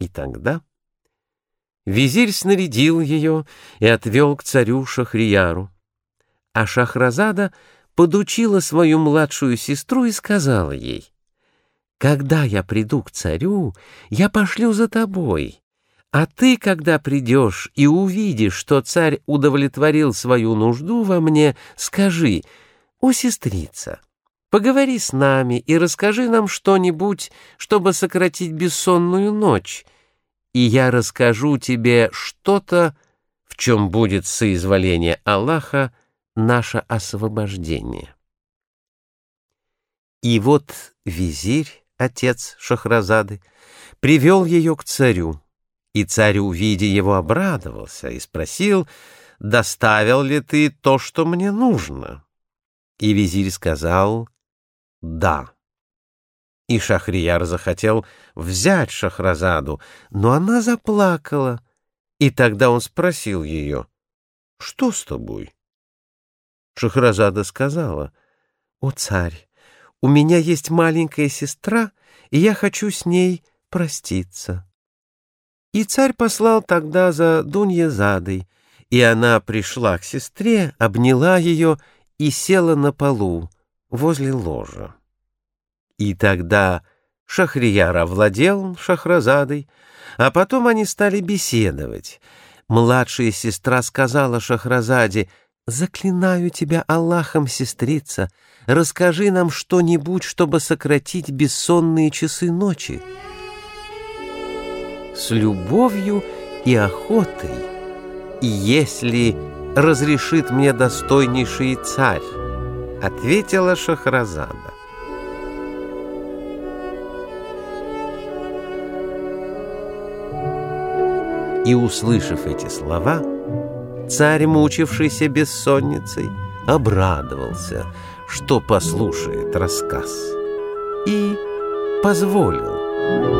И тогда визирь снарядил ее и отвел к царю Шахрияру. А Шахразада подучила свою младшую сестру и сказала ей, «Когда я приду к царю, я пошлю за тобой, а ты, когда придешь и увидишь, что царь удовлетворил свою нужду во мне, скажи, «О, сестрица, поговори с нами и расскажи нам что-нибудь, чтобы сократить бессонную ночь, и я расскажу тебе что-то, в чем будет соизволение Аллаха наше освобождение». И вот визирь, отец Шахразады, привел ее к царю. И царь, увидя его, обрадовался и спросил, «Доставил ли ты то, что мне нужно?» И визирь сказал, «Да». И Шахрияр захотел взять Шахразаду, но она заплакала. И тогда он спросил ее, «Что с тобой?» Шахразада сказала, «О, царь, у меня есть маленькая сестра, и я хочу с ней проститься». И царь послал тогда за Дуньязадой, и она пришла к сестре, обняла ее и села на полу возле ложа. И тогда Шахрияр овладел Шахразадой, а потом они стали беседовать. Младшая сестра сказала Шахразаде, «Заклинаю тебя Аллахом, сестрица, расскажи нам что-нибудь, чтобы сократить бессонные часы ночи» с любовью и охотой, если разрешит мне достойнейший царь, ответила Шахразада. И, услышав эти слова, царь, мучившийся бессонницей, обрадовался, что послушает рассказ, и позволил.